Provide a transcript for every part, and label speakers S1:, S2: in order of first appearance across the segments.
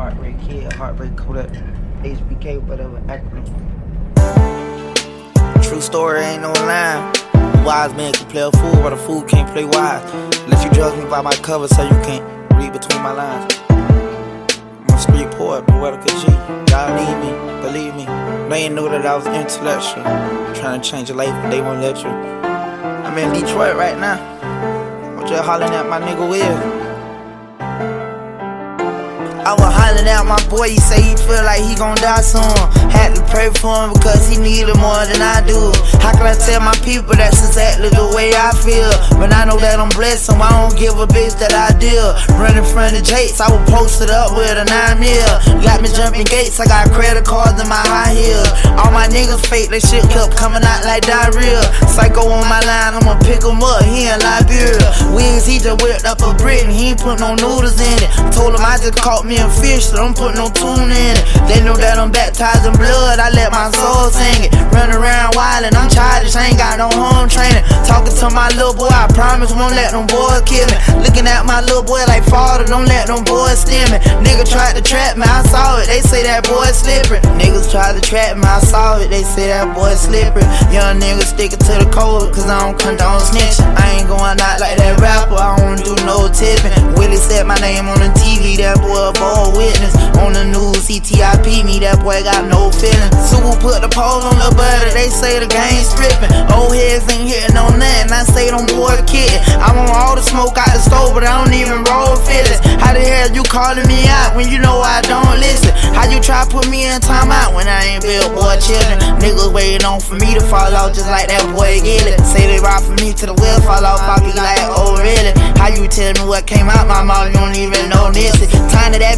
S1: Heartbreak Kid, Heartbreak Kodak, HBK, whatever acronym. True story, ain't no line. Wise man can play a fool, but a fool can't play wise. Unless you judge me by my cover, so you can't read between my lines. I'm a street poet, poetical G. Y'all need me, believe me. They ain't know that I was intellectual. Trying to change your life, but they won't let you. I'm in Detroit right now. I'm just hollering at my nigga Will. I was hollering at my boy, he say he feel like he gon' die soon. Had to pray for him because he needed more than I do. How can I tell my people that's exactly the way I feel? But I know that I'm blessed, so I don't give a bitch that I deal. Running from the Jakes, I was posted up with a 9 mil. Got me jumping gates, I got credit cards in my high heels. My niggas fake, they shit kept coming out like diarrhea. Psycho on my line, I'ma pick him up, he in Liberia. Wigs, he just whipped up a Britain, he ain't put no noodles in it. Told him I just caught me a fish, so don't put no tune in it. They know that I'm baptized in blood, I let my soul sing it. Run around wildin', I'm childish, I ain't got no home training. Talking to my little boy, I promise won't let them boys kill me. Looking at my little boy like father, don't let them boys steal me. Nigga tried to trap me, I saw it, they say that boy slippery. Niggas tried to trap me, I saw it, they say that boy slippery. Young niggas sticking to the code, cause I don't condone snitching. I ain't going out like that rapper, I don't do no tipping. Willie said my name on the TV, that boy a boy witness. On the news, CTIP me, that boy got no feeling. Sue put the pole on the butter, they say the game stripping. Old heads ain't hitting on nothing, I say them boy kidding. I want all the smoke out the stove, but I don't even roll feelings. How the hell you calling me out when you know try put me in timeout when I ain't built boy children? Niggas waiting on for me to fall off just like that boy Gilly. Say they ride for me to the wheel fall off, I be like, oh really? How you tell me what came out my mouth? You don't even know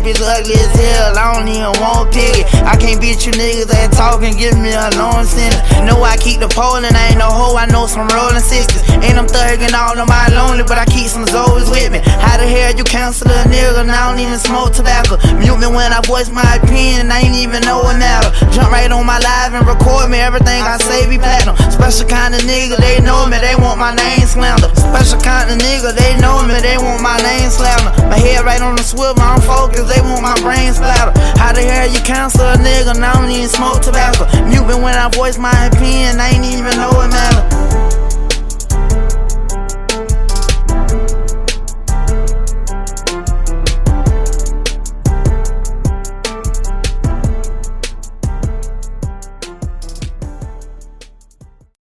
S1: bitch ugly as hell, I don't even want piggy. I can't beat you niggas that talk and give me a long sentence. Know I keep the pole and I ain't no hoe, I know some rolling sisters. And I'm thugging all of my lonely, but I keep some Zoes with me. How the hell you cancel a nigga and I don't even smoke tobacco? Mute me when I voice my opinion, I ain't even know it matter. Jump right on my live and record me, everything I say be platinum. Special kind of nigga, they know me, they want my name slandered. Special kind of nigga, they know me, they want my name slandered. My head right on the swivel, I'm focused, they want my brain splatter. How the hell you cancel a nigga, and I don't even smoke tobacco? Mute me when I voice my opinion, I ain't